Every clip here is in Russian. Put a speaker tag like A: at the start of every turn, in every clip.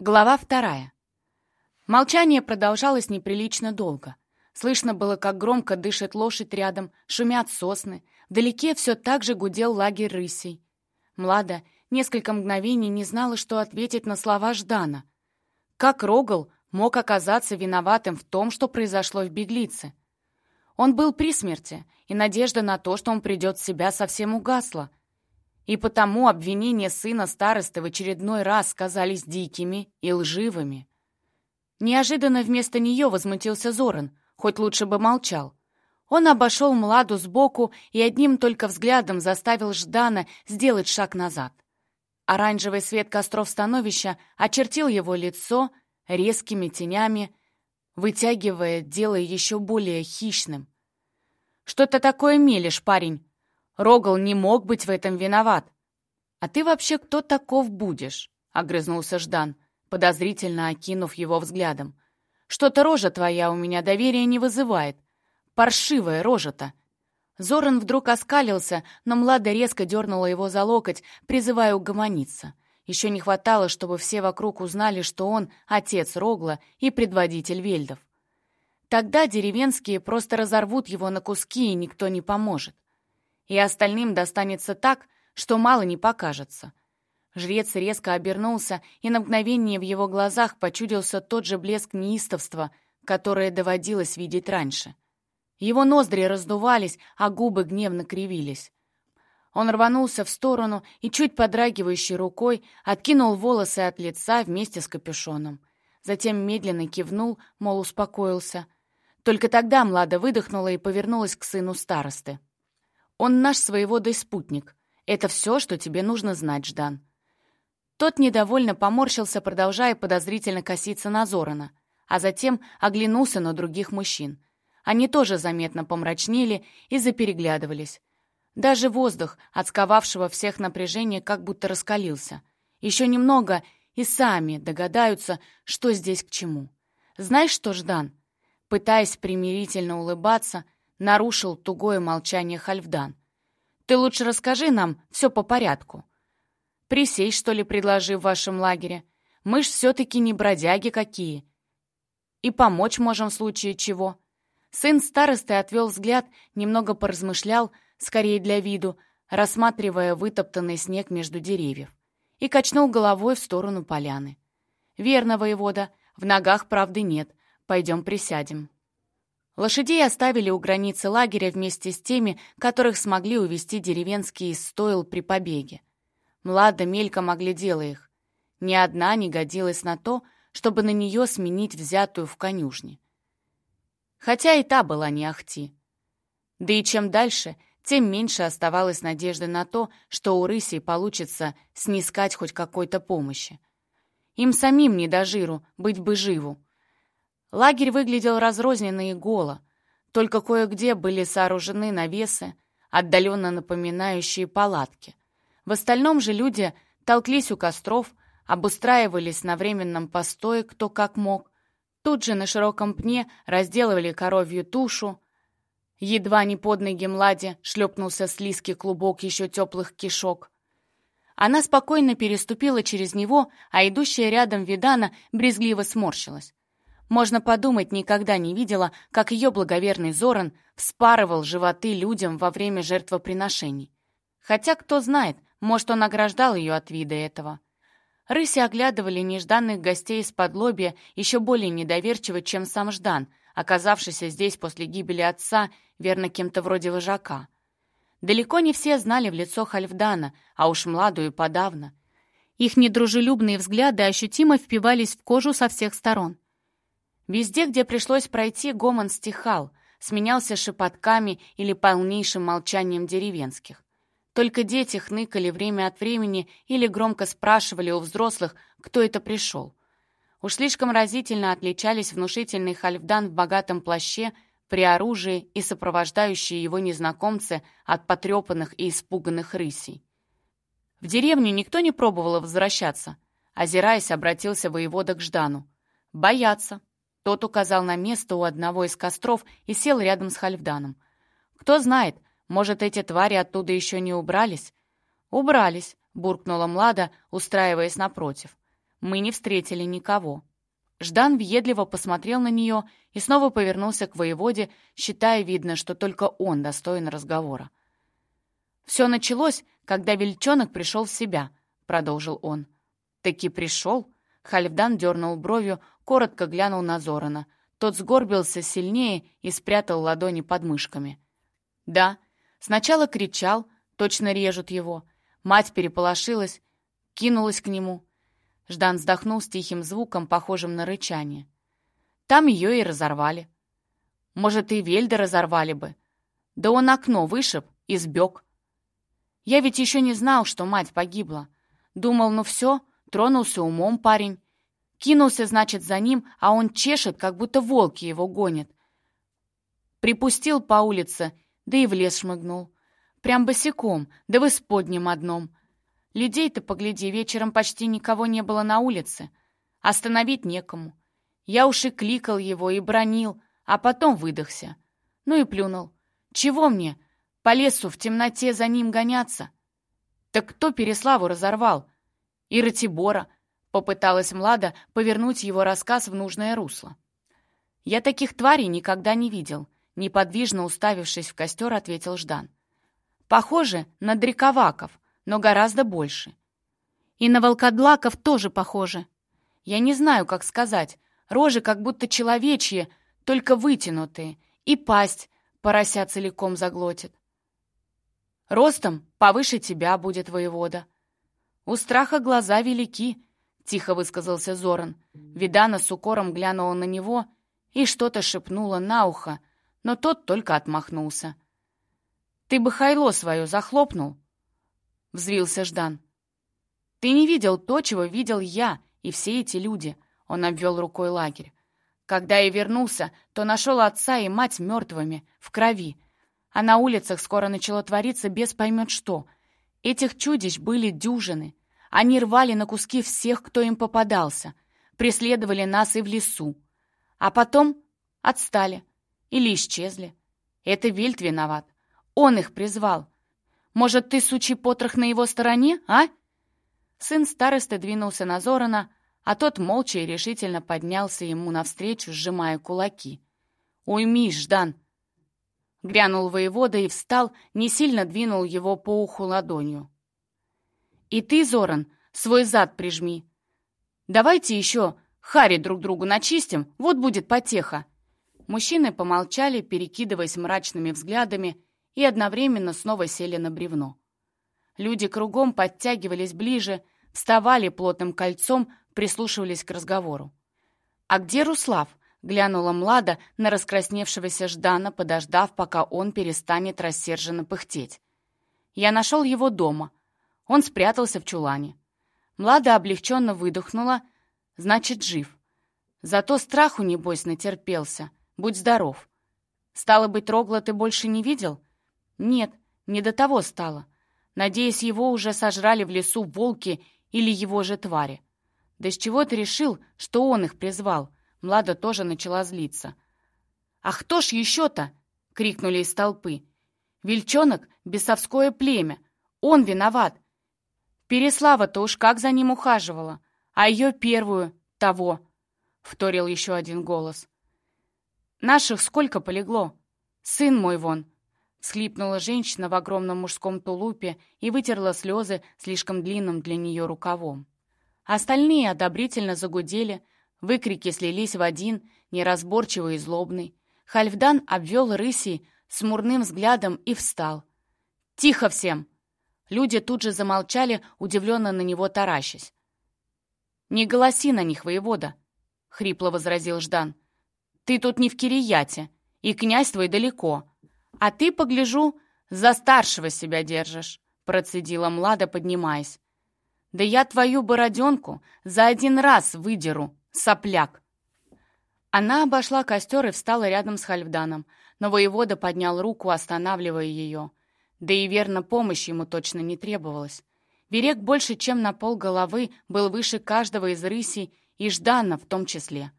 A: Глава вторая. Молчание продолжалось неприлично долго. Слышно было, как громко дышит лошадь рядом, шумят сосны. Вдалеке все так же гудел лагерь рысей. Млада несколько мгновений не знала, что ответить на слова Ждана. Как Рогал мог оказаться виноватым в том, что произошло в Беглице? Он был при смерти, и надежда на то, что он придет в себя, совсем угасла. И потому обвинения сына старосты в очередной раз казались дикими и лживыми. Неожиданно вместо нее возмутился Зоран, хоть лучше бы молчал. Он обошел Младу сбоку и одним только взглядом заставил Ждана сделать шаг назад. Оранжевый свет костров становища очертил его лицо резкими тенями, вытягивая, делая еще более хищным. «Что ты такое мелешь, парень?» Рогал не мог быть в этом виноват. «А ты вообще кто таков будешь?» — огрызнулся Ждан, подозрительно окинув его взглядом. «Что-то рожа твоя у меня доверия не вызывает. Паршивая рожа-то!» Зоран вдруг оскалился, но Млада резко дернула его за локоть, призывая угомониться. Еще не хватало, чтобы все вокруг узнали, что он отец Рогла и предводитель вельдов. Тогда деревенские просто разорвут его на куски, и никто не поможет и остальным достанется так, что мало не покажется. Жрец резко обернулся, и на мгновение в его глазах почудился тот же блеск неистовства, которое доводилось видеть раньше. Его ноздри раздувались, а губы гневно кривились. Он рванулся в сторону и, чуть подрагивающей рукой, откинул волосы от лица вместе с капюшоном. Затем медленно кивнул, мол, успокоился. Только тогда Млада выдохнула и повернулась к сыну старосты. Он наш своеводый спутник. Это все, что тебе нужно знать, Ждан». Тот недовольно поморщился, продолжая подозрительно коситься на Зорана, а затем оглянулся на других мужчин. Они тоже заметно помрачнели и запереглядывались. Даже воздух, от сковавшего всех напряжения, как будто раскалился. Еще немного, и сами догадаются, что здесь к чему. «Знаешь что, Ждан?» Пытаясь примирительно улыбаться, — нарушил тугое молчание Хальфдан. «Ты лучше расскажи нам все по порядку. Присесть, что ли, предложи в вашем лагере? Мы ж все-таки не бродяги какие. И помочь можем в случае чего». Сын старосты отвел взгляд, немного поразмышлял, скорее для виду, рассматривая вытоптанный снег между деревьев, и качнул головой в сторону поляны. «Верно, воевода, в ногах правды нет. Пойдем присядем». Лошадей оставили у границы лагеря вместе с теми, которых смогли увести деревенские из стойл при побеге. Млада мельком оглядела их. Ни одна не годилась на то, чтобы на нее сменить взятую в конюшне. Хотя и та была не ахти. Да и чем дальше, тем меньше оставалось надежды на то, что у рысей получится снискать хоть какой-то помощи. Им самим не до жиру, быть бы живу. Лагерь выглядел разрозненно и голо, только кое-где были сооружены навесы, отдаленно напоминающие палатки. В остальном же люди толклись у костров, обустраивались на временном постое кто как мог. Тут же на широком пне разделывали коровью тушу. Едва не под ноги Младе шлепнулся слизкий клубок еще теплых кишок. Она спокойно переступила через него, а идущая рядом Видана брезгливо сморщилась. Можно подумать, никогда не видела, как ее благоверный Зоран вспарывал животы людям во время жертвоприношений. Хотя, кто знает, может, он ограждал ее от вида этого. Рыси оглядывали нежданных гостей из-под лобья еще более недоверчиво, чем сам Ждан, оказавшийся здесь после гибели отца, верно, кем-то вроде вожака. Далеко не все знали в лицо Хальфдана, а уж младую подавно. Их недружелюбные взгляды ощутимо впивались в кожу со всех сторон. Везде, где пришлось пройти, гомон стихал, сменялся шепотками или полнейшим молчанием деревенских. Только дети хныкали время от времени или громко спрашивали у взрослых, кто это пришел. Уж слишком разительно отличались внушительный хальфдан в богатом плаще, при оружии и сопровождающие его незнакомцы от потрепанных и испуганных рысей. В деревню никто не пробовал возвращаться. Озираясь, обратился воевода к Ждану. «Боятся», тот указал на место у одного из костров и сел рядом с Хальфданом. «Кто знает, может, эти твари оттуда еще не убрались?» «Убрались», — буркнула Млада, устраиваясь напротив. Мы не встретили никого. Ждан въедливо посмотрел на нее и снова повернулся к воеводе, считая, видно, что только он достоин разговора. «Все началось, когда Вельчонок пришел в себя», — продолжил он. «Таки пришел?» Хальфдан дернул бровью, коротко глянул на Зорана. Тот сгорбился сильнее и спрятал ладони под мышками. «Да, сначала кричал, точно режут его. Мать переполошилась, кинулась к нему. Ждан вздохнул с тихим звуком, похожим на рычание. Там ее и разорвали. Может, и Вельда разорвали бы. Да он окно вышиб и сбег. Я ведь еще не знал, что мать погибла. Думал, ну все, тронулся умом парень. Кинулся, значит, за ним, а он чешет, как будто волки его гонят. Припустил по улице, да и в лес шмыгнул. Прям босиком, да в исподнем одном. Людей-то, погляди, вечером почти никого не было на улице. Остановить некому. Я уж и кликал его, и бронил, а потом выдохся. Ну и плюнул. Чего мне? По лесу в темноте за ним гоняться? Так кто Переславу разорвал? И Ратибора. Попыталась Млада повернуть его рассказ в нужное русло. «Я таких тварей никогда не видел», — неподвижно уставившись в костер, ответил Ждан. «Похоже на дриковаков, но гораздо больше. И на волкодлаков тоже похоже. Я не знаю, как сказать. Рожи как будто человечьи, только вытянутые, и пасть порося целиком заглотит. Ростом повыше тебя будет воевода. У страха глаза велики, — тихо высказался Зоран. Видана с укором глянула на него и что-то шепнула на ухо, но тот только отмахнулся. «Ты бы хайло свое захлопнул!» — взвился Ждан. «Ты не видел то, чего видел я и все эти люди», — он обвел рукой лагерь. «Когда я вернулся, то нашел отца и мать мертвыми, в крови, а на улицах скоро начало твориться без поймет что. Этих чудищ были дюжины. Они рвали на куски всех, кто им попадался, преследовали нас и в лесу. А потом отстали или исчезли. Это Вильт виноват. Он их призвал. Может, ты, сучий потрох, на его стороне, а?» Сын старосты двинулся на Зорана, а тот молча и решительно поднялся ему навстречу, сжимая кулаки. «Уймись, Ждан!» Грянул воевода и встал, не сильно двинул его по уху ладонью. «И ты, Зоран, свой зад прижми. Давайте еще хари друг другу начистим, вот будет потеха». Мужчины помолчали, перекидываясь мрачными взглядами, и одновременно снова сели на бревно. Люди кругом подтягивались ближе, вставали плотным кольцом, прислушивались к разговору. «А где Руслав?» — глянула Млада на раскрасневшегося Ждана, подождав, пока он перестанет рассерженно пыхтеть. «Я нашел его дома. Он спрятался в чулане». Млада облегченно выдохнула, значит, жив. Зато страху, небось, натерпелся. Будь здоров. Стало быть, Рогла ты больше не видел? Нет, не до того стало. Надеюсь, его уже сожрали в лесу волки или его же твари. Да с чего ты решил, что он их призвал? Млада тоже начала злиться. «А кто ж еще-то?» — крикнули из толпы. «Вельчонок — бесовское племя. Он виноват. Переслава-то уж как за ним ухаживала. А ее первую — того!» — вторил еще один голос. «Наших сколько полегло? Сын мой вон, Схлипнула женщина в огромном мужском тулупе и вытерла слезы слишком длинным для нее рукавом. Остальные одобрительно загудели, выкрики слились в один, неразборчивый и злобный. Хальфдан обвел рыси смурным взглядом и встал. «Тихо всем!» Люди тут же замолчали, удивленно на него таращась. «Не голоси на них, воевода!» — хрипло возразил Ждан. «Ты тут не в Кирияте, и князь твой далеко. «А ты, погляжу, за старшего себя держишь», — процедила Млада, поднимаясь. «Да я твою бороденку за один раз выдеру, сопляк!» Она обошла костер и встала рядом с Хальфданом, но воевода поднял руку, останавливая ее. Да и верно, помощь ему точно не требовалась. Берег больше, чем на пол головы, был выше каждого из рысей, и Ждана в том числе.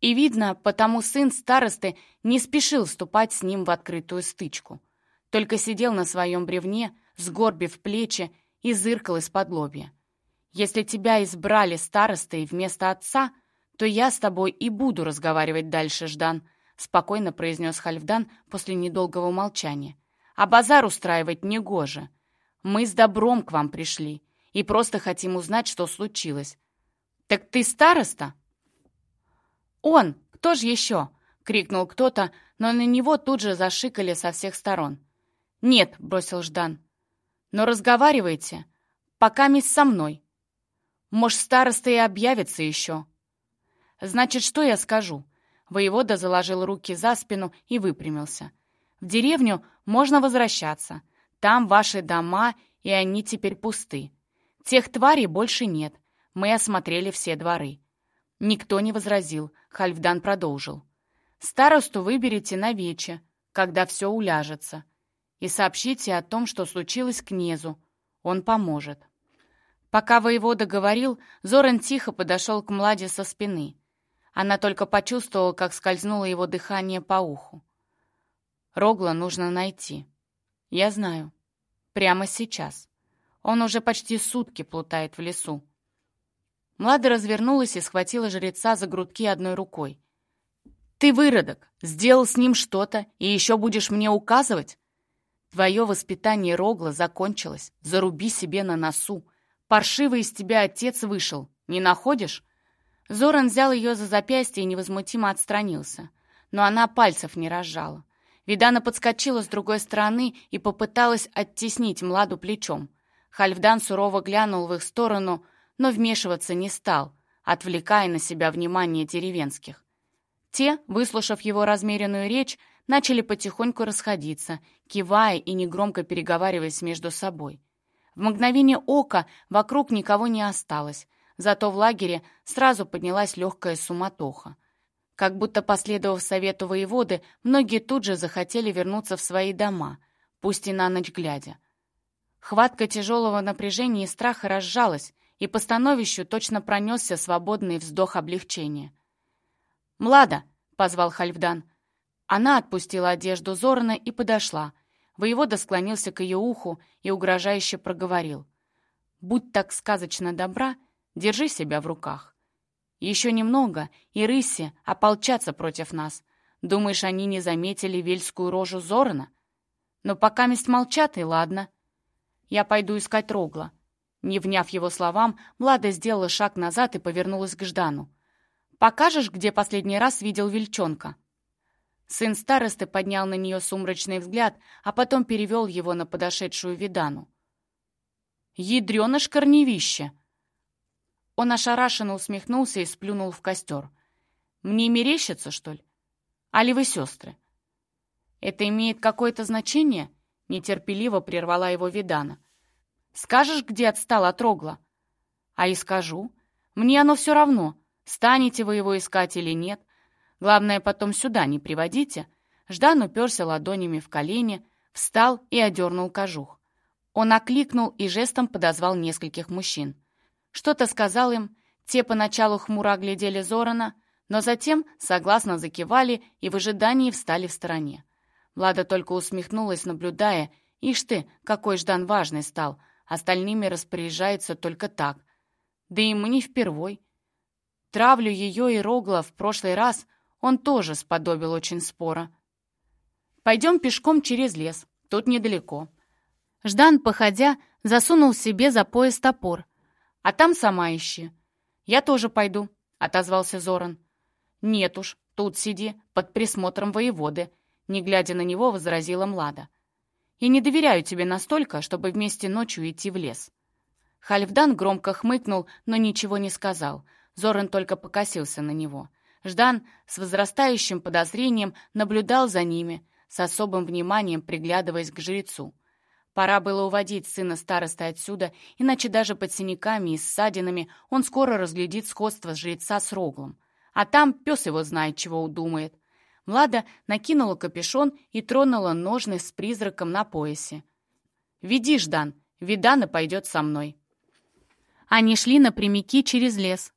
A: И видно, потому сын старосты не спешил вступать с ним в открытую стычку. Только сидел на своем бревне, сгорбив плечи и зыркал из-под лобья. Если тебя избрали старостой вместо отца, то я с тобой и буду разговаривать дальше, Ждан», — спокойно произнес Хальфдан после недолгого молчания. «А базар устраивать негоже. Мы с добром к вам пришли и просто хотим узнать, что случилось. Так ты староста?» «Он! Кто же еще?» — крикнул кто-то, но на него тут же зашикали со всех сторон. «Нет», — бросил Ждан. «Но разговаривайте, пока мисс со мной. Может, староста и объявится еще». «Значит, что я скажу?» Воевода заложил руки за спину и выпрямился. «В деревню можно возвращаться. Там ваши дома, и они теперь пусты. Тех тварей больше нет. Мы осмотрели все дворы». Никто не возразил. Хальфдан продолжил. «Старосту выберите на вече, когда все уляжется, и сообщите о том, что случилось князю. Он поможет». Пока воевода говорил, Зоран тихо подошел к Младе со спины. Она только почувствовала, как скользнуло его дыхание по уху. Рогла нужно найти. Я знаю. Прямо сейчас. Он уже почти сутки плутает в лесу. Млада развернулась и схватила жреца за грудки одной рукой. «Ты выродок! Сделал с ним что-то, и еще будешь мне указывать? Твое воспитание Рогла закончилось. Заруби себе на носу. Паршивый из тебя отец вышел. Не находишь?» Зоран взял ее за запястье и невозмутимо отстранился. Но она пальцев не разжала. Видана подскочила с другой стороны и попыталась оттеснить Младу плечом. Хальфдан сурово глянул в их сторону, но вмешиваться не стал, отвлекая на себя внимание деревенских. Те, выслушав его размеренную речь, начали потихоньку расходиться, кивая и негромко переговариваясь между собой. В мгновение ока вокруг никого не осталось, Зато в лагере сразу поднялась легкая суматоха. Как будто последовав совету воеводы, многие тут же захотели вернуться в свои дома, пусть и на ночь глядя. Хватка тяжелого напряжения и страха разжалась, и по становищу точно пронесся свободный вздох облегчения. «Млада!» — позвал Хальфдан. Она отпустила одежду Зорана и подошла. Воевода склонился к ее уху и угрожающе проговорил. «Будь так сказочно добра, — Держи себя в руках. Еще немного, и рыси ополчатся против нас. Думаешь, они не заметили вельскую рожу Зорана? Но пока мест молчат, и ладно. Я пойду искать Рогла. Не вняв его словам, Млада сделала шаг назад и повернулась к Ждану. «Покажешь, где последний раз видел Вельчонка?» Сын старосты поднял на нее сумрачный взгляд, а потом перевел его на подошедшую Видану. «Ядреныш корневище!» Он ошарашенно усмехнулся и сплюнул в костер. «Мне мерещится, что ли? Али вы сестры?» «Это имеет какое-то значение?» Нетерпеливо прервала его Видана. «Скажешь, где отстал от Рогла?» «А и скажу. Мне оно все равно, станете вы его искать или нет. Главное, потом сюда не приводите». Ждан уперся ладонями в колени, встал и одернул кожух. Он окликнул и жестом подозвал нескольких мужчин. Что-то сказал им, те поначалу хмуро оглядели Зорана, но затем согласно закивали и в ожидании встали в стороне. Влада только усмехнулась, наблюдая, ишь ты, какой Ждан важный стал, остальными распоряжается только так. Да ему не впервой. Травлю ее и Рогла в прошлый раз он тоже сподобил очень спора. «Пойдем пешком через лес, тут недалеко». Ждан, походя, засунул себе за пояс топор, а там сама ищи». «Я тоже пойду», — отозвался Зоран. «Нет уж, тут сиди, под присмотром воеводы», — не глядя на него, возразила Млада. «Я не доверяю тебе настолько, чтобы вместе ночью идти в лес». Хальфдан громко хмыкнул, но ничего не сказал. Зоран только покосился на него. Ждан с возрастающим подозрением наблюдал за ними, с особым вниманием приглядываясь к жрецу. Пора было уводить сына старосты отсюда, иначе даже под синяками и ссадинами он скоро разглядит сходство жреца с Роглом. А там пес его знает, чего удумает. Млада накинула капюшон и тронула ножны с призраком на поясе. «Веди, Ждан, Видана пойдет со мной». Они шли напрямики через лес.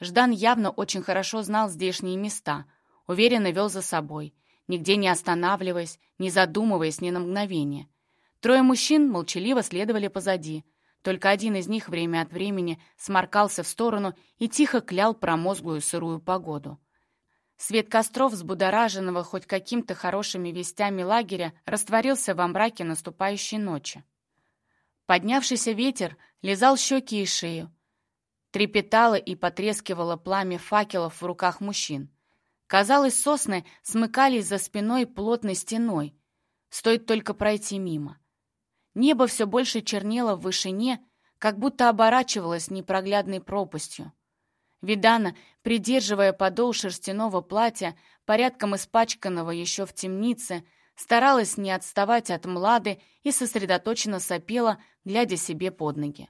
A: Ждан явно очень хорошо знал здешние места, уверенно вел за собой, нигде не останавливаясь, не задумываясь ни на мгновение. Трое мужчин молчаливо следовали позади. Только один из них время от времени сморкался в сторону и тихо клял промозглую сырую погоду. Свет костров, взбудораженного хоть каким-то хорошими вестями лагеря, растворился во мраке наступающей ночи. Поднявшийся ветер лизал щеки и шею. Трепетало и потрескивало пламя факелов в руках мужчин. Казалось, сосны смыкались за спиной плотной стеной. Стоит только пройти мимо. Небо все больше чернело в вышине, как будто оборачивалось непроглядной пропастью. Видана, придерживая подол шерстяного платья, порядком испачканного еще в темнице, старалась не отставать от Млады и сосредоточенно сопела, глядя себе под ноги.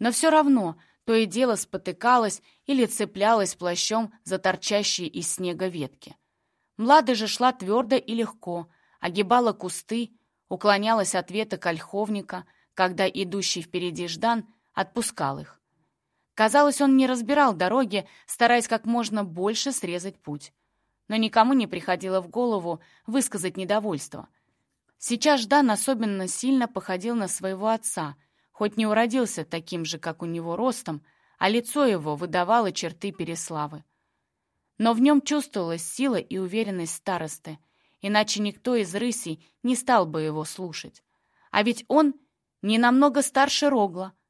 A: Но все равно то и дело спотыкалась или цеплялась плащом за торчащие из снега ветки. Млада же шла твердо и легко, огибала кусты, уклонялась от веток ольховника, когда идущий впереди Ждан отпускал их. Казалось, он не разбирал дороги, стараясь как можно больше срезать путь. Но никому не приходило в голову высказать недовольство. Сейчас Ждан особенно сильно походил на своего отца, хоть не уродился таким же, как у него ростом, а лицо его выдавало черты Переславы. Но в нем чувствовалась сила и уверенность старосты, иначе никто из рысей не стал бы его слушать. А ведь он не намного старше Рогла —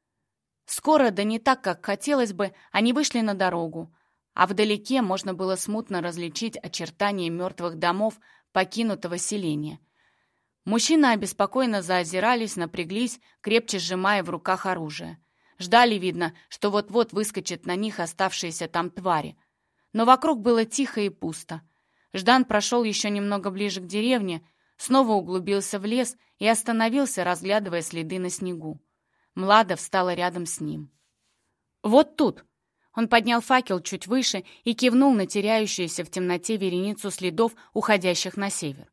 A: Скоро, да не так, как хотелось бы, они вышли на дорогу, а вдалеке можно было смутно различить очертания мертвых домов покинутого селения. Мужчины обеспокоенно заозирались, напряглись, крепче сжимая в руках оружие. Ждали, видно, что вот-вот выскочат на них оставшиеся там твари. Но вокруг было тихо и пусто. Ждан прошел еще немного ближе к деревне, снова углубился в лес и остановился, разглядывая следы на снегу. Млада встала рядом с ним. «Вот тут!» Он поднял факел чуть выше и кивнул на теряющуюся в темноте вереницу следов, уходящих на север.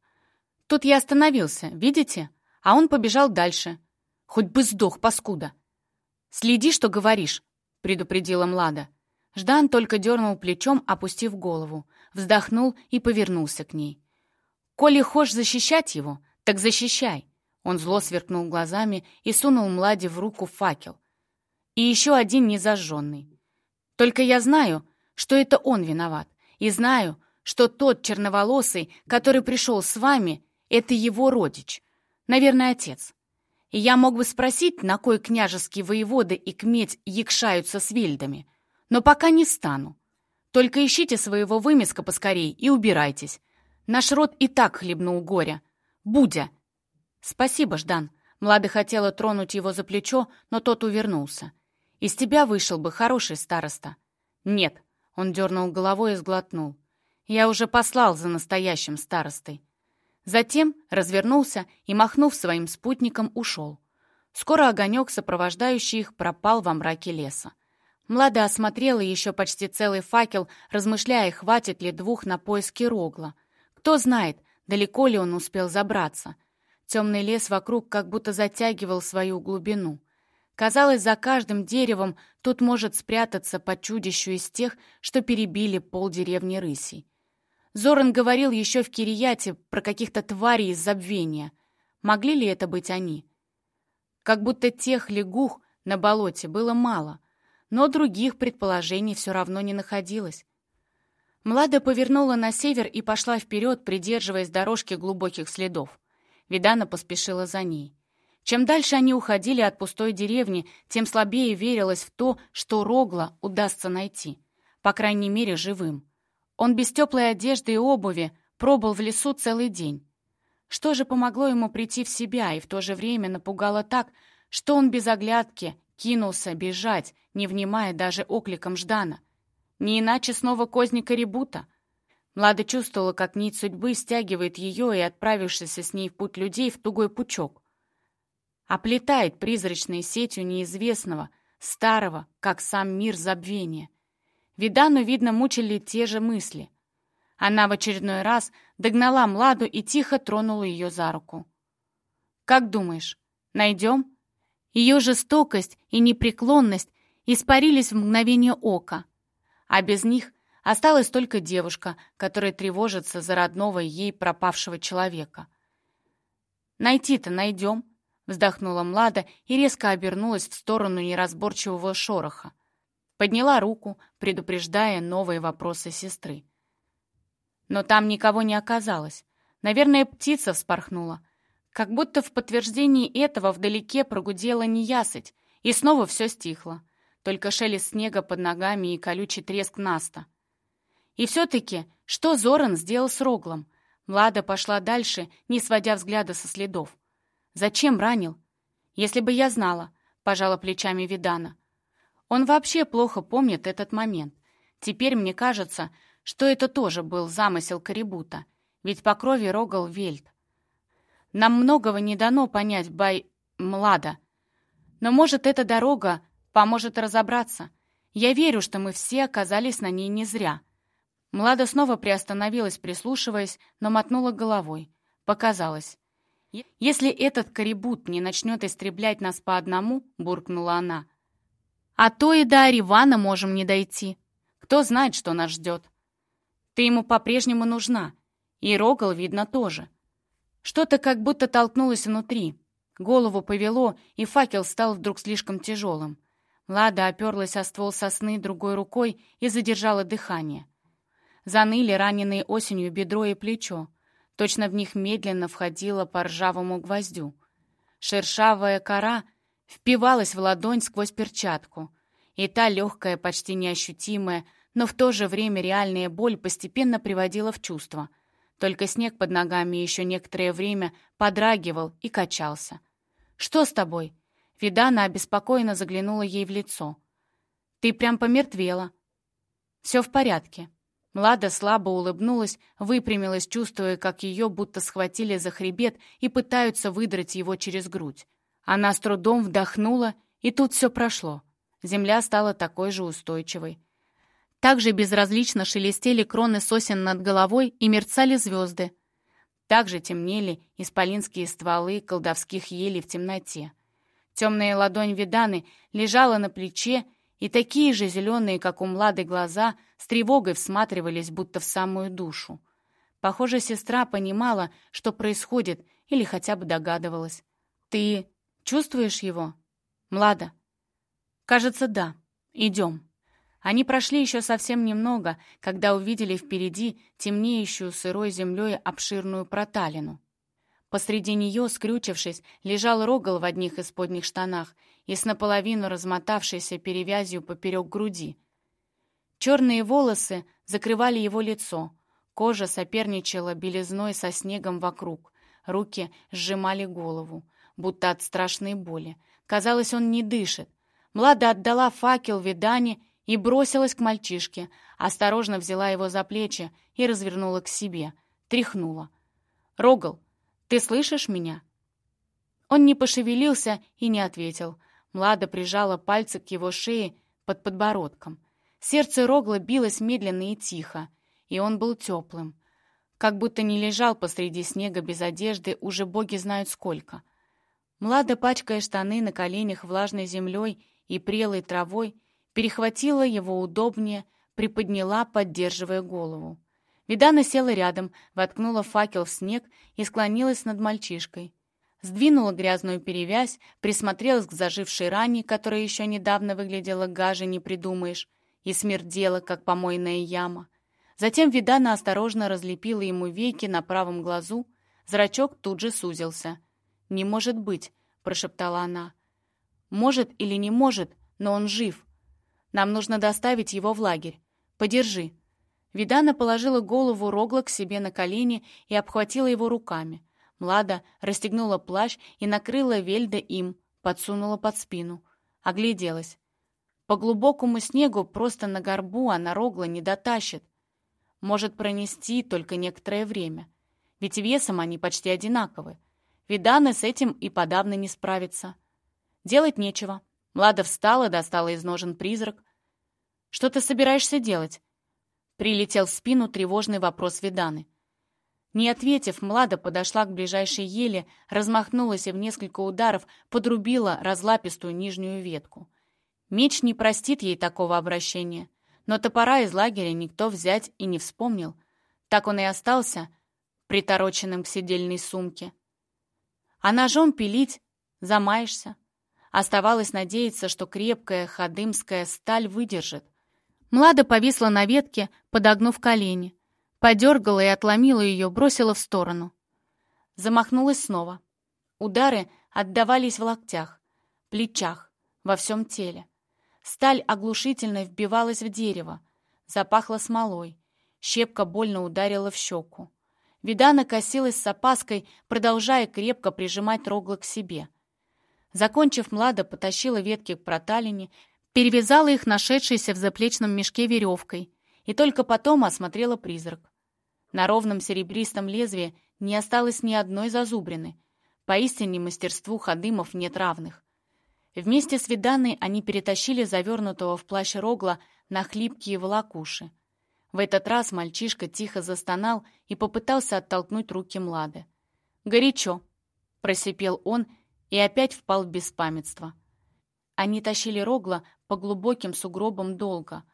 A: «Тут я остановился, видите? А он побежал дальше. Хоть бы сдох, паскуда!» «Следи, что говоришь», — предупредила Млада. Ждан только дернул плечом, опустив голову, вздохнул и повернулся к ней. «Коли хочешь защищать его, так защищай. Он зло сверкнул глазами и сунул Младе в руку факел. И еще один незажженный. Только я знаю, что это он виноват. И знаю, что тот черноволосый, который пришел с вами, это его родич. Наверное, отец. И я мог бы спросить, на кой княжеские воеводы и кметь якшаются с вельдами. Но пока не стану. Только ищите своего вымеска поскорей и убирайтесь. Наш род и так хлебнул горя. Будя, «Спасибо, Ждан». Млада хотела тронуть его за плечо, но тот увернулся. «Из тебя вышел бы хороший староста». «Нет», — он дернул головой и сглотнул. «Я уже послал за настоящим старостой». Затем развернулся и, махнув своим спутником, ушел. Скоро огонек, сопровождающий их, пропал во мраке леса. Млада осмотрела еще почти целый факел, размышляя, хватит ли двух на поиски рогла. Кто знает, далеко ли он успел забраться. Темный лес вокруг как будто затягивал свою глубину. Казалось, за каждым деревом тут может спрятаться по чудищу из тех, что перебили пол деревни рысей. Зоран говорил еще в Кирияте про каких-то тварей из забвения. Могли ли это быть они? Как будто тех лягух на болоте было мало, но других предположений все равно не находилось. Млада повернула на север и пошла вперед, придерживаясь дорожки глубоких следов. Видана поспешила за ней. Чем дальше они уходили от пустой деревни, тем слабее верилось в то, что Рогла удастся найти. По крайней мере, живым. Он без теплой одежды и обуви пробыл в лесу целый день. Что же помогло ему прийти в себя и в то же время напугало так, что он без оглядки кинулся бежать, не внимая даже окликом Ждана? Не иначе снова козника Ребута. Млада чувствовала, как нить судьбы стягивает ее и отправившийся с ней в путь людей в тугой пучок. Оплетает призрачной сетью неизвестного, старого, как сам мир забвения. Видану, видно, мучили те же мысли. Она в очередной раз догнала Младу и тихо тронула ее за руку. «Как думаешь, найдем?» Ее жестокость и непреклонность испарились в мгновение ока, а без них Осталась только девушка, которая тревожится за родного ей пропавшего человека. «Найти-то найдем», — вздохнула Млада и резко обернулась в сторону неразборчивого шороха. Подняла руку, предупреждая новые вопросы сестры. Но там никого не оказалось. Наверное, птица вспорхнула. Как будто в подтверждении этого вдалеке прогудела неясыть, и снова все стихло. Только шелест снега под ногами и колючий треск Наста. И все-таки, что Зоран сделал с Роглом? Млада пошла дальше, не сводя взгляда со следов. Зачем ранил? Если бы я знала, пожала плечами Видана. Он вообще плохо помнит этот момент. Теперь мне кажется, что это тоже был замысел Карибута, ведь по крови рогал Вельт. Нам многого не дано понять, Бай Млада. Но, может, эта дорога поможет разобраться. Я верю, что мы все оказались на ней не зря. Млада снова приостановилась, прислушиваясь, но мотнула головой. Показалось. «Если этот корибут не начнет истреблять нас по одному», — буркнула она, «а то и до Аривана можем не дойти. Кто знает, что нас ждет. Ты ему по-прежнему нужна, и Рогал, видно, тоже. Что-то как будто толкнулось внутри. Голову повело, и факел стал вдруг слишком тяжелым. Лада оперлась о ствол сосны другой рукой и задержала дыхание. Заныли раненые осенью бедро и плечо. Точно в них медленно входила по ржавому гвоздю. Шершавая кора впивалась в ладонь сквозь перчатку, и та легкая, почти неощутимая, но в то же время реальная боль постепенно приводила в чувство. Только снег под ногами еще некоторое время подрагивал и качался. «Что с тобой?» Видана обеспокоенно заглянула ей в лицо. «Ты прям помертвела». «Все в порядке», Млада слабо улыбнулась, выпрямилась, чувствуя, как ее будто схватили за хребет и пытаются выдрать его через грудь. Она с трудом вдохнула, и тут все прошло. Земля стала такой же устойчивой. Также безразлично шелестели кроны сосен над головой и мерцали звезды. Также темнели исполинские стволы колдовских елей в темноте. Темная ладонь Виданы лежала на плече, и такие же зеленые, как у Млады, глаза с тревогой всматривались будто в самую душу. Похоже, сестра понимала, что происходит, или хотя бы догадывалась. «Ты чувствуешь его?» «Млада?» «Кажется, да. Идем». Они прошли еще совсем немного, когда увидели впереди темнеющую сырой землей обширную проталину. Посреди нее, скрючившись, лежал рогал в одних из подних штанах и с наполовину размотавшейся перевязью поперек груди. Черные волосы закрывали его лицо, кожа соперничала белизной со снегом вокруг, руки сжимали голову, будто от страшной боли. Казалось, он не дышит. Млада отдала факел Видане и бросилась к мальчишке, осторожно взяла его за плечи и развернула к себе, тряхнула. «Рогал, ты слышишь меня?» Он не пошевелился и не ответил. Млада прижала пальцы к его шее под подбородком. Сердце Рогла билось медленно и тихо, и он был теплым. Как будто не лежал посреди снега без одежды уже боги знают сколько. Млада, пачкая штаны на коленях влажной землей и прелой травой, перехватила его удобнее, приподняла, поддерживая голову. Видана села рядом, воткнула факел в снег и склонилась над мальчишкой. Сдвинула грязную перевязь, присмотрелась к зажившей ране, которая еще недавно выглядела гаже, не придумаешь, и смердела, как помойная яма. Затем Видана осторожно разлепила ему веки на правом глазу, зрачок тут же сузился. «Не может быть», — прошептала она. «Может или не может, но он жив. Нам нужно доставить его в лагерь. Подержи». Видана положила голову Рогла к себе на колени и обхватила его руками. Млада расстегнула плащ и накрыла Вельда им, подсунула под спину. Огляделась. По глубокому снегу просто на горбу она Рогла не дотащит. Может пронести только некоторое время. Ведь весом они почти одинаковы. Видана с этим и подавно не справится. Делать нечего. Млада встала, достала из ножен призрак. «Что ты собираешься делать?» Прилетел в спину тревожный вопрос Виданы. Не ответив, Млада подошла к ближайшей еле, размахнулась и в несколько ударов подрубила разлапистую нижнюю ветку. Меч не простит ей такого обращения, но топора из лагеря никто взять и не вспомнил. Так он и остался притороченным к седельной сумке. А ножом пилить Замаешься? Оставалось надеяться, что крепкая ходымская сталь выдержит. Млада повисла на ветке, подогнув колени. Подергала и отломила ее, бросила в сторону. Замахнулась снова. Удары отдавались в локтях, плечах, во всем теле. Сталь оглушительно вбивалась в дерево. Запахло смолой. Щепка больно ударила в щеку. Видана косилась с опаской, продолжая крепко прижимать Рогла к себе. Закончив, Млада потащила ветки к проталине, перевязала их нашедшейся в заплечном мешке веревкой и только потом осмотрела призрак. На ровном серебристом лезвии не осталось ни одной зазубрины. Поистине мастерству ходымов нет равных. Вместе с Виданой они перетащили завернутого в плащ Рогла на хлипкие волокуши. В этот раз мальчишка тихо застонал и попытался оттолкнуть руки Млады. «Горячо!» — просипел он и опять впал в беспамятство. Они тащили Рогла по глубоким сугробам долго.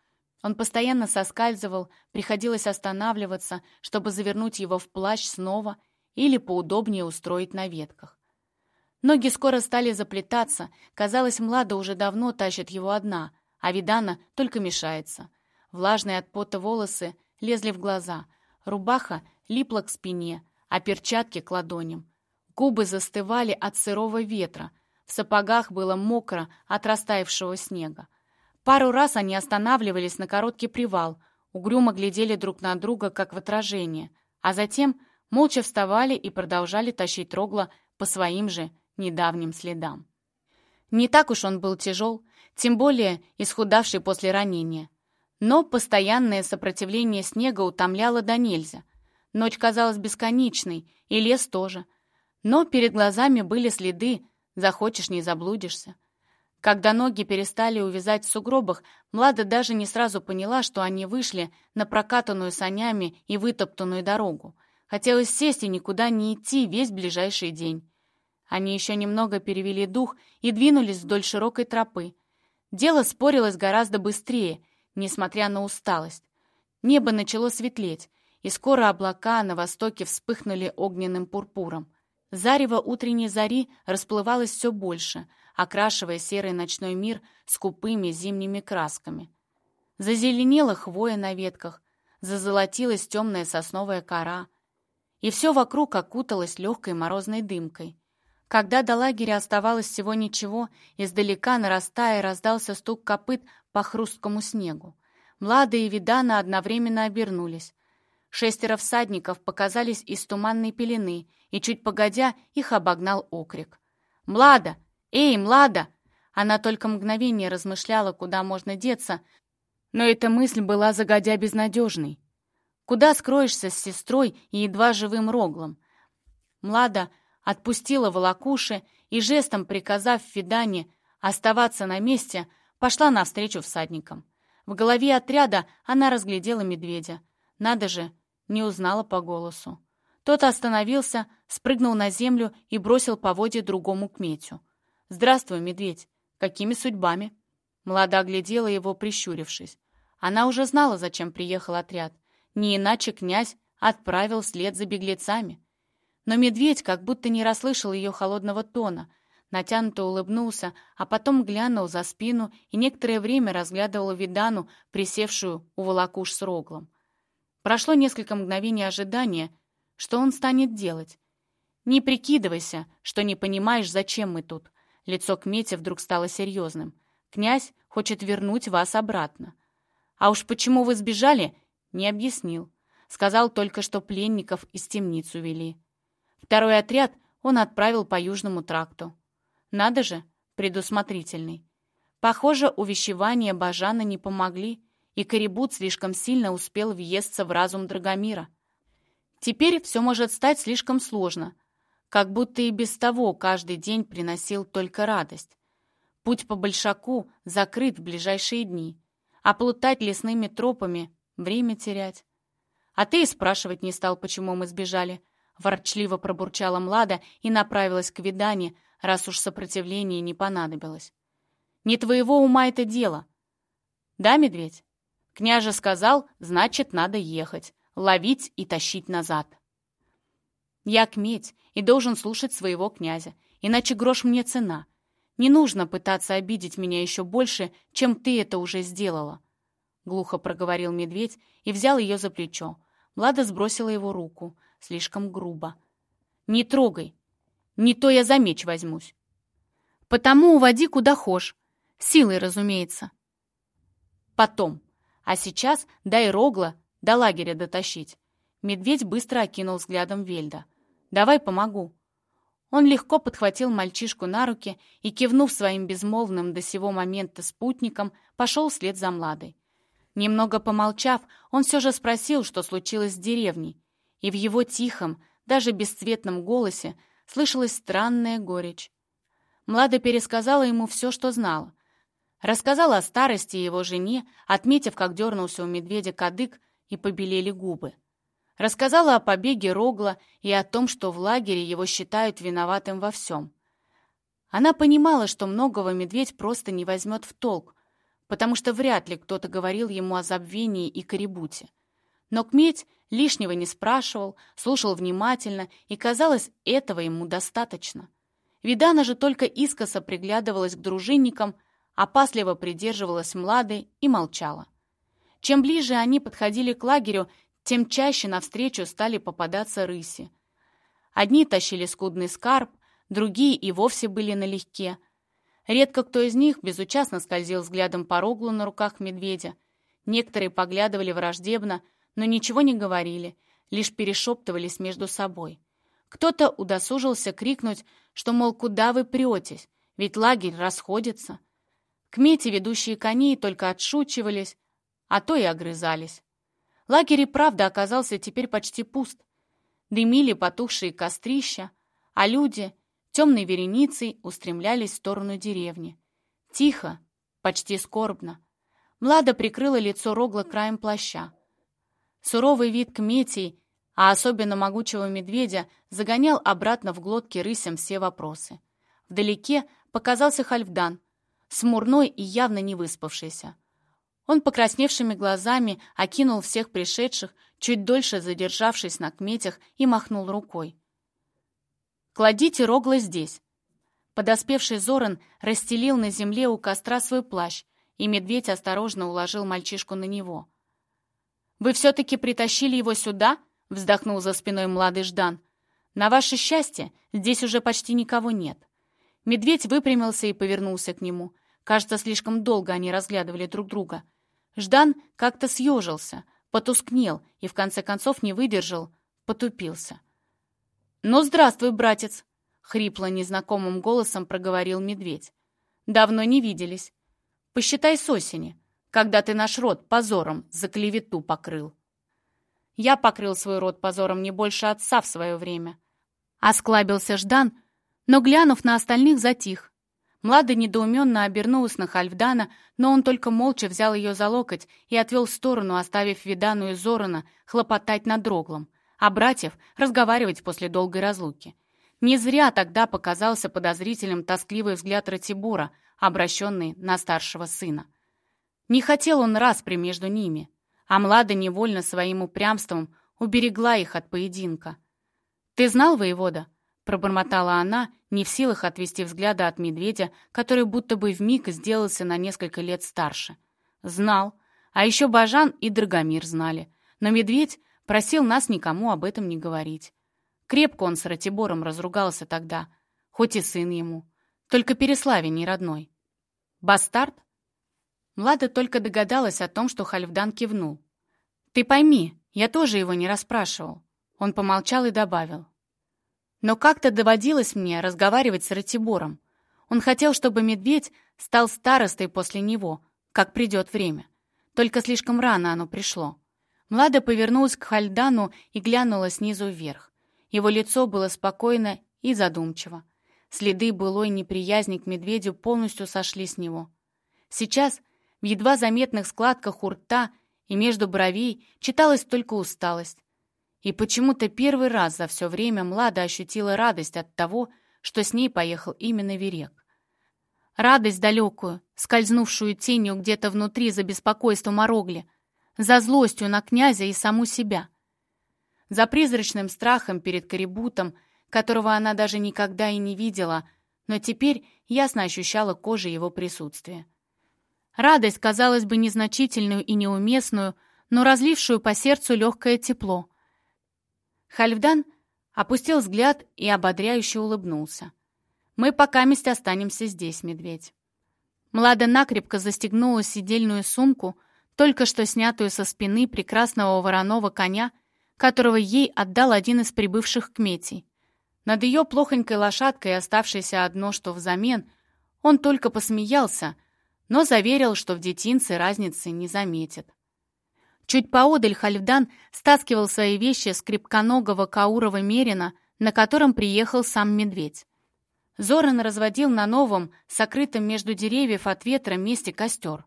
A: Он постоянно соскальзывал, приходилось останавливаться, чтобы завернуть его в плащ снова или поудобнее устроить на ветках. Ноги скоро стали заплетаться, казалось, Млада уже давно тащит его одна, а Видана только мешается. Влажные от пота волосы лезли в глаза, рубаха липла к спине, а перчатки к ладоням. Губы застывали от сырого ветра, в сапогах было мокро от растаявшего снега. Пару раз они останавливались на короткий привал, угрюмо глядели друг на друга, как в отражение, а затем молча вставали и продолжали тащить Рогла по своим же недавним следам. Не так уж он был тяжел, тем более исхудавший после ранения. Но постоянное сопротивление снега утомляло до нельзя. Ночь казалась бесконечной, и лес тоже. Но перед глазами были следы, захочешь — не заблудишься. Когда ноги перестали увязать в сугробах, Млада даже не сразу поняла, что они вышли на прокатанную санями и вытоптанную дорогу. Хотелось сесть и никуда не идти весь ближайший день. Они еще немного перевели дух и двинулись вдоль широкой тропы. Дело спорилось гораздо быстрее, несмотря на усталость. Небо начало светлеть, и скоро облака на востоке вспыхнули огненным пурпуром. Зарево утренней зари расплывалось все больше, окрашивая серый ночной мир скупыми зимними красками. Зазеленела хвоя на ветках, зазолотилась темная сосновая кора, и все вокруг окуталось легкой морозной дымкой. Когда до лагеря оставалось всего ничего, издалека, нарастая, раздался стук копыт по хрусткому снегу. Млада и Видана одновременно обернулись. Шестеро всадников показались из туманной пелены, и чуть погодя их обогнал окрик. «Млада! Эй, Млада!» Она только мгновение размышляла, куда можно деться, но эта мысль была загодя безнадежной. Куда скроешься с сестрой и едва живым роглом? Млада отпустила волокуши и, жестом приказав Фидане оставаться на месте, пошла навстречу всадникам. В голове отряда она разглядела медведя. Надо же, не узнала по голосу. Тот остановился, спрыгнул на землю и бросил поводья другому кметю. «Здравствуй, медведь! Какими судьбами?» Млада оглядела его, прищурившись. Она уже знала, зачем приехал отряд. Не иначе князь отправил след за беглецами. Но медведь как будто не расслышал ее холодного тона, натянуто улыбнулся, а потом глянул за спину и некоторое время разглядывал Видану, присевшую у волокуш с роглом. Прошло несколько мгновений ожидания, что он станет делать. «Не прикидывайся, что не понимаешь, зачем мы тут». Лицо Кметя вдруг стало серьезным. «Князь хочет вернуть вас обратно». «А уж почему вы сбежали?» Не объяснил. Сказал только, что пленников из темницу вели. Второй отряд он отправил по Южному тракту. Надо же, предусмотрительный. Похоже, увещевания Бажана не помогли, и Корибут слишком сильно успел въесться в разум Драгомира. Теперь все может стать слишком сложно, как будто и без того каждый день приносил только радость. Путь по Большаку закрыт в ближайшие дни, а плутать лесными тропами — время терять. А ты и спрашивать не стал, почему мы сбежали. Ворчливо пробурчала Млада и направилась к Видане, раз уж сопротивление не понадобилось. «Не твоего ума это дело!» «Да, медведь?» Княже сказал, значит, надо ехать, ловить и тащить назад. Я кметь и должен слушать своего князя, иначе грош мне цена. Не нужно пытаться обидеть меня еще больше, чем ты это уже сделала. Глухо проговорил медведь и взял ее за плечо. Влада сбросила его руку, слишком грубо. «Не трогай, не то я за меч возьмусь. Потому уводи куда хошь, силой, разумеется. Потом, а сейчас дай Рогла до лагеря дотащить. Медведь быстро окинул взглядом Вельда. «Давай помогу». Он легко подхватил мальчишку на руки и, кивнув своим безмолвным до сего момента спутником, пошел вслед за Младой. Немного помолчав, он все же спросил, что случилось с деревней, и в его тихом, даже бесцветном голосе слышалась странная горечь. Млада пересказала ему все, что знала. Рассказала о старости его жене, отметив, как дернулся у медведя кадык и побелели губы. Рассказала о побеге Рогла и о том, что в лагере его считают виноватым во всем. Она понимала, что многого медведь просто не возьмет в толк, потому что вряд ли кто-то говорил ему о забвении и корибуте. Но Кметь лишнего не спрашивал, слушал внимательно, и, казалось, этого ему достаточно. Видана же только искоса приглядывалась к дружинникам, опасливо придерживалась Млады и молчала. Чем ближе они подходили к лагерю, тем чаще навстречу стали попадаться рыси. Одни тащили скудный скарб, другие и вовсе были налегке. Редко кто из них безучастно скользил взглядом по роглу на руках медведя. Некоторые поглядывали враждебно, но ничего не говорили, лишь перешептывались между собой. Кто-то удосужился крикнуть, что, мол, куда вы претесь, ведь лагерь расходится. К мете ведущие коней только отшучивались, а то и огрызались. Лагерь и правда оказался теперь почти пуст. Дымили потухшие кострища, а люди темной вереницей устремлялись в сторону деревни. Тихо, почти скорбно. Млада прикрыла лицо Рогла краем плаща. Суровый вид кметей, а особенно могучего медведя, загонял обратно в глотки рысям все вопросы. Вдалеке показался Хальфдан, смурной и явно не выспавшийся. Он покрасневшими глазами окинул всех пришедших, чуть дольше задержавшись на кметях, и махнул рукой. «Кладите Рогла здесь». Подоспевший Зоран расстелил на земле у костра свой плащ, и медведь осторожно уложил мальчишку на него. «Вы все-таки притащили его сюда?» — вздохнул за спиной младый Ждан. «На ваше счастье, здесь уже почти никого нет». Медведь выпрямился и повернулся к нему. Кажется, слишком долго они разглядывали друг друга — Ждан как-то съежился, потускнел и в конце концов не выдержал, потупился. «Ну, здравствуй, братец!» — хрипло незнакомым голосом проговорил медведь. «Давно не виделись. Посчитай с осени, когда ты наш род позором за клевету покрыл». Я покрыл свой род позором не больше отца в свое время. Осклабился Ждан, но, глянув на остальных, затих, Млада недоуменно обернулась на Хальфдана, но он только молча взял ее за локоть и отвел в сторону, оставив Видану и Зорана хлопотать над Роглом, а братьев разговаривать после долгой разлуки. Не зря тогда показался подозрительным тоскливый взгляд Ратибура, обращенный на старшего сына. Не хотел он распри между ними, а Млада невольно своим упрямством уберегла их от поединка. «Ты знал, воевода?» Пробормотала она, не в силах отвести взгляда от медведя, который будто бы вмиг сделался на несколько лет старше. Знал. А еще Бажан и Драгомир знали. Но медведь просил нас никому об этом не говорить. Крепко он с Ратибором разругался тогда, хоть и сын ему. Только Переславе не родной. Бастард? Млада только догадалась о том, что Хальфдан кивнул. «Ты пойми, я тоже его не расспрашивал». Он помолчал и добавил. Но как-то доводилось мне разговаривать с Ратибором. Он хотел, чтобы медведь стал старостой после него, как придет время. Только слишком рано оно пришло. Млада повернулась к Хальдану и глянула снизу вверх. Его лицо было спокойно и задумчиво. Следы былой неприязни к медведю полностью сошли с него. Сейчас в едва заметных складках у рта и между бровей читалась только усталость. И почему-то первый раз за все время Млада ощутила радость от того, что с ней поехал именно Верек. Радость далекую, скользнувшую тенью где-то внутри за беспокойством о Рогле, за злостью на князя и саму себя. За призрачным страхом перед Корибутом, которого она даже никогда и не видела, но теперь ясно ощущала кожей его присутствие. Радость, казалось бы, незначительную и неуместную, но разлившую по сердцу легкое тепло. Хальфдан опустил взгляд и ободряюще улыбнулся. «Мы пока месть останемся здесь, медведь». Млада накрепко застегнула сидельную сумку, только что снятую со спины прекрасного вороного коня, которого ей отдал один из прибывших к Мети. Над ее плохонькой лошадкой, оставшейся одно, что взамен, он только посмеялся, но заверил, что в детинце разницы не заметит. Чуть поодаль Хальфдан стаскивал свои вещи с крепконогого Каурова Мерина, на котором приехал сам медведь. Зоран разводил на новом, сокрытом между деревьев от ветра месте костер.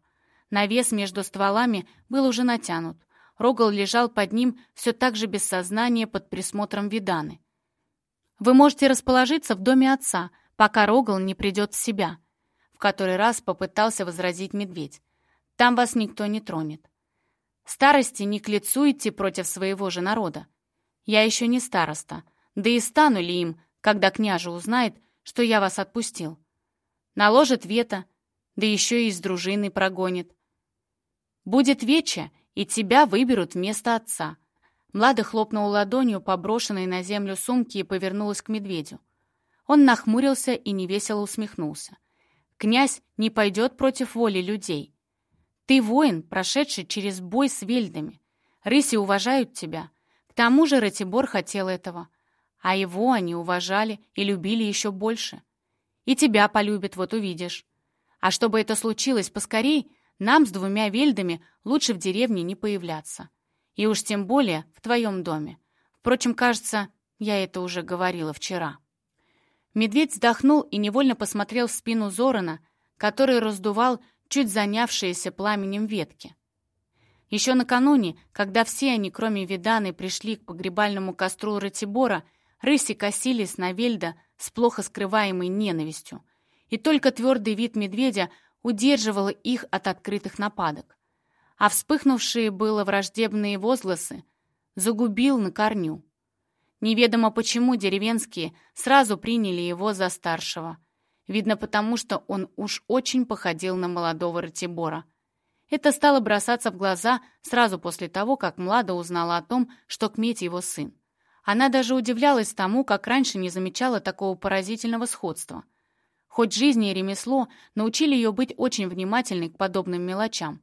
A: Навес между стволами был уже натянут. Рогал лежал под ним все так же без сознания под присмотром Виданы. «Вы можете расположиться в доме отца, пока Рогал не придет в себя», в который раз попытался возразить медведь. «Там вас никто не тронет. Старости не к лицу идти против своего же народа. Я еще не староста, да и стану ли им, когда княже узнает, что я вас отпустил. Наложит вето, да еще и из дружины прогонит. Будет вече, и тебя выберут вместо отца. Млада хлопнула ладонью по брошенной на землю сумке и повернулась к медведю. Он нахмурился и невесело усмехнулся. «Князь не пойдет против воли людей. Ты воин, прошедший через бой с вельдами. Рыси уважают тебя. К тому же Ратибор хотел этого. А его они уважали и любили еще больше. И тебя полюбят, вот увидишь. А чтобы это случилось поскорей, нам с двумя вельдами лучше в деревне не появляться. И уж тем более в твоем доме. Впрочем, кажется, я это уже говорила вчера. Медведь вздохнул и невольно посмотрел в спину Зорана, который раздувал чуть занявшиеся пламенем ветки. Еще накануне, когда все они, кроме Виданы, пришли к погребальному костру Ратибора, рыси косились на Вельда с плохо скрываемой ненавистью, и только твердый вид медведя удерживал их от открытых нападок. А вспыхнувшие было враждебные возгласы загубил на корню. Неведомо почему деревенские сразу приняли его за старшего — Видно потому, что он уж очень походил на молодого Ратибора. Это стало бросаться в глаза сразу после того, как Млада узнала о том, что Кметь его сын. Она даже удивлялась тому, как раньше не замечала такого поразительного сходства. Хоть жизнь и ремесло научили ее быть очень внимательной к подобным мелочам.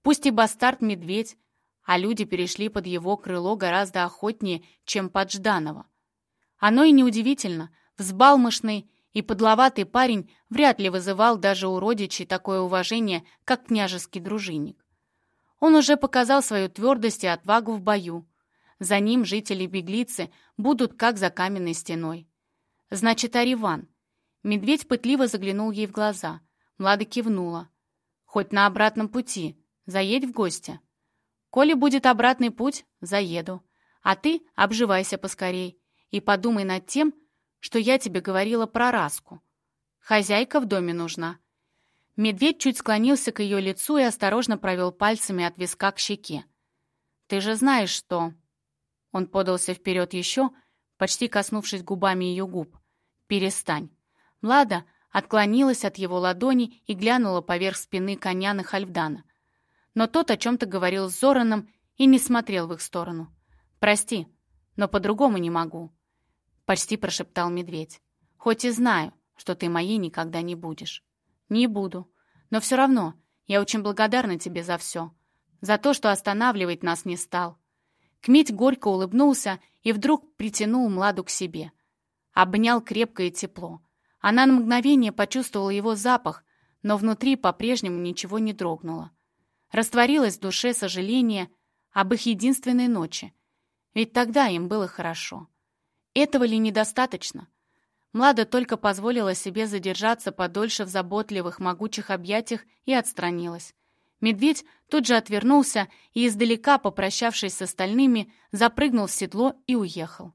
A: Пусть и бастард-медведь, а люди перешли под его крыло гораздо охотнее, чем под Жданова. Оно и неудивительно, взбалмошный и подловатый парень вряд ли вызывал даже у родичей такое уважение, как княжеский дружинник. Он уже показал свою твердость и отвагу в бою. За ним жители-беглицы будут как за каменной стеной. Значит, Ариван. Медведь пытливо заглянул ей в глаза. Млада кивнула. Хоть на обратном пути. Заедь в гости. Коли будет обратный путь, заеду. А ты обживайся поскорей и подумай над тем, что я тебе говорила про Раску. Хозяйка в доме нужна». Медведь чуть склонился к ее лицу и осторожно провел пальцами от виска к щеке. «Ты же знаешь, что...» Он подался вперед еще, почти коснувшись губами ее губ. «Перестань». Млада отклонилась от его ладони и глянула поверх спины коня на Хальфдана. Но тот о чем-то говорил с Зораном и не смотрел в их сторону. «Прости, но по-другому не могу. Почти прошептал медведь. «Хоть и знаю, что ты моей никогда не будешь». «Не буду. Но все равно я очень благодарна тебе за все. За то, что останавливать нас не стал». Кметь горько улыбнулся и вдруг притянул Младу к себе. Обнял крепко и тепло. Она на мгновение почувствовала его запах, но внутри по-прежнему ничего не дрогнуло. Растворилось в душе сожаление об их единственной ночи. Ведь тогда им было хорошо. Этого ли недостаточно? Млада только позволила себе задержаться подольше в заботливых, могучих объятиях и отстранилась. Медведь тут же отвернулся и, издалека попрощавшись с остальными, запрыгнул в седло и уехал.